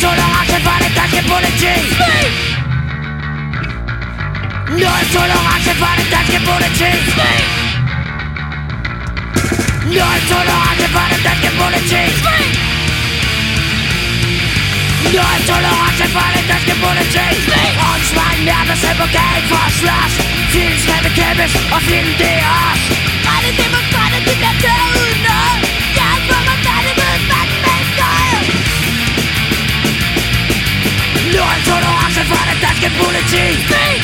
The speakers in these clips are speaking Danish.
solo hace falta que poleci Noi solo hace falta que poleci Noi solo hace falta que poleci Nur so Leute fallen das Gebunden Und mein Nervus immer Geld verschloss Vieles Heavy Chemist auf jeden D.A.S. Meine Demokratie fra det danske politi Speak!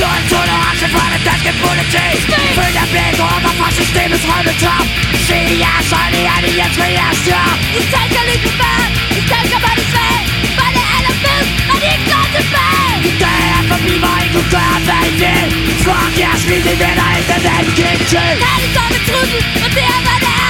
Nul tolerance fra det danske politi Speak! Følger blik over fra systemets rømme top Se i jeres øjne, jeg er det hjem til jeres job I tænker lige på børn, I tænker på de svage Hvad det aller fedt, og de ikke går tilbage I dag er forbi, hvor I kunne gøre, hvad I vil Fuck jeres liv, I vender ikke den anden kæmpe til Her er det som en trussel, og det er hvad det er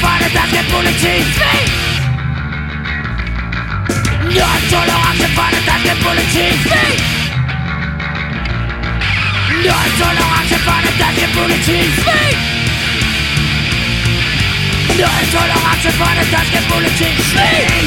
Zachowane takie policistwy Nie odczulą aktywowane takie policistwy Nie odczulą aktywowane takie policistwy Nie odczulą aktywowane takie policistwy